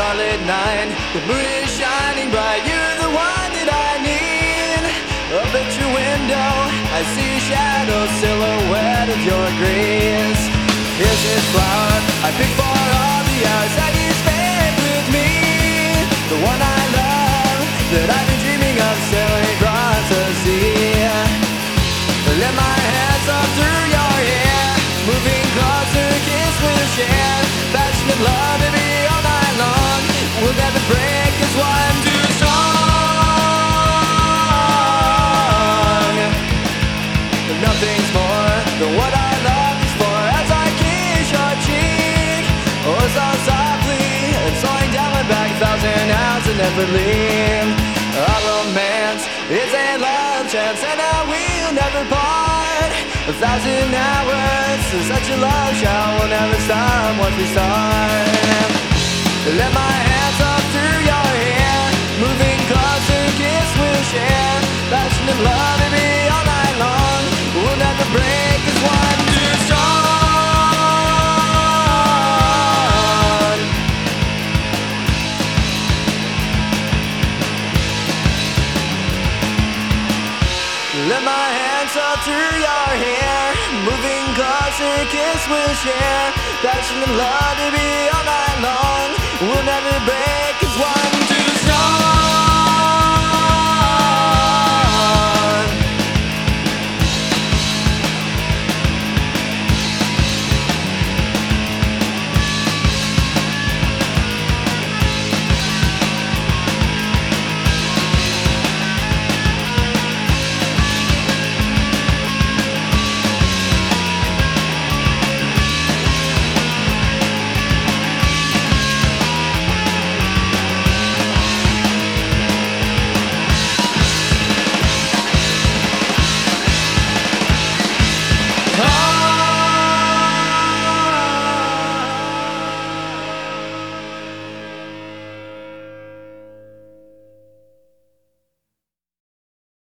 starlit night. The moon is shining bright. You're the one that I need. Up at your window, I see a shadow silhouette of your grace. Here's this flower I pick for all the hours that you spent with me. The one I love, that I've never leave. Our romance is a love chance, and I will never part. A thousand hours, such a love shall will never stop once we start. Let my Let my hands up through your hair, moving closer, kiss we'll share. Passionate love, to be all night long. We'll never break.